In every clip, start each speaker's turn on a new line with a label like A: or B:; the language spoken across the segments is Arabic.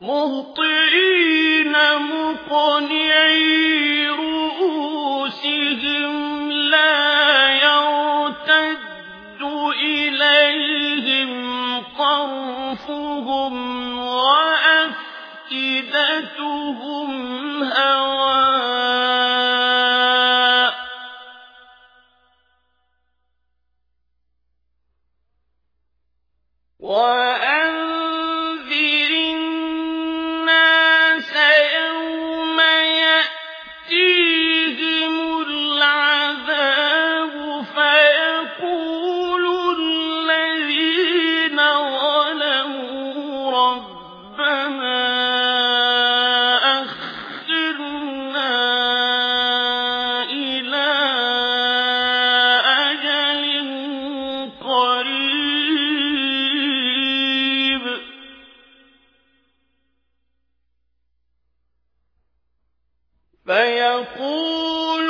A: مهطعين مقنعي رؤوسهم لا يرتد إليهم طرفهم وأفئدتهم هواء فيقول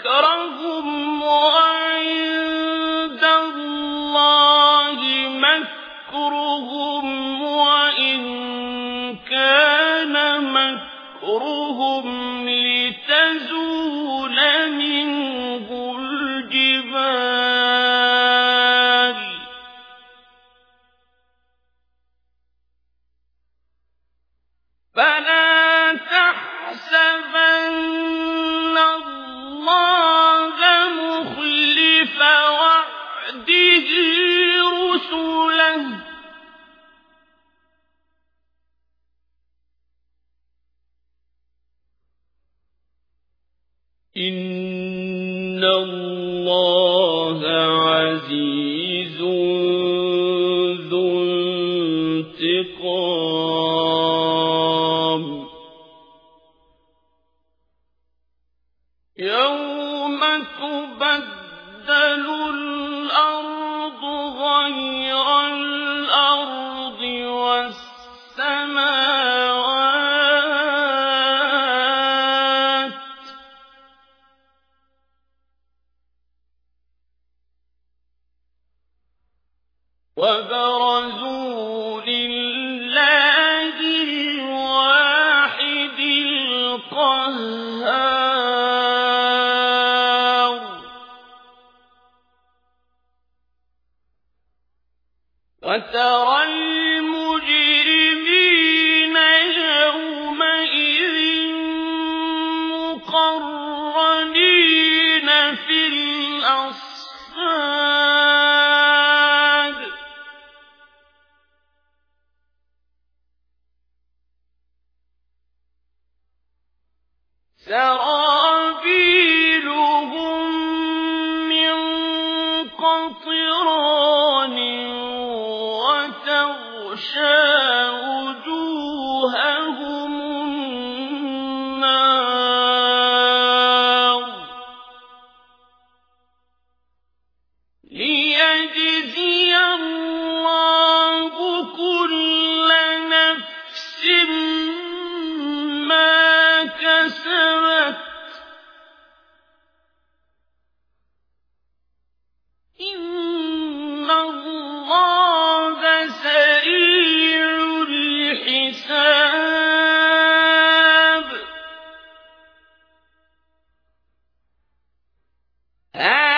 A: مكرهم وعند الله مكرهم وإن كان مكرهم لتزول إن الله عزيز ذو انتقام. يوم تبدل والسماوات وبرزوا لله الواحد القهار. قطران وتغشى Ah!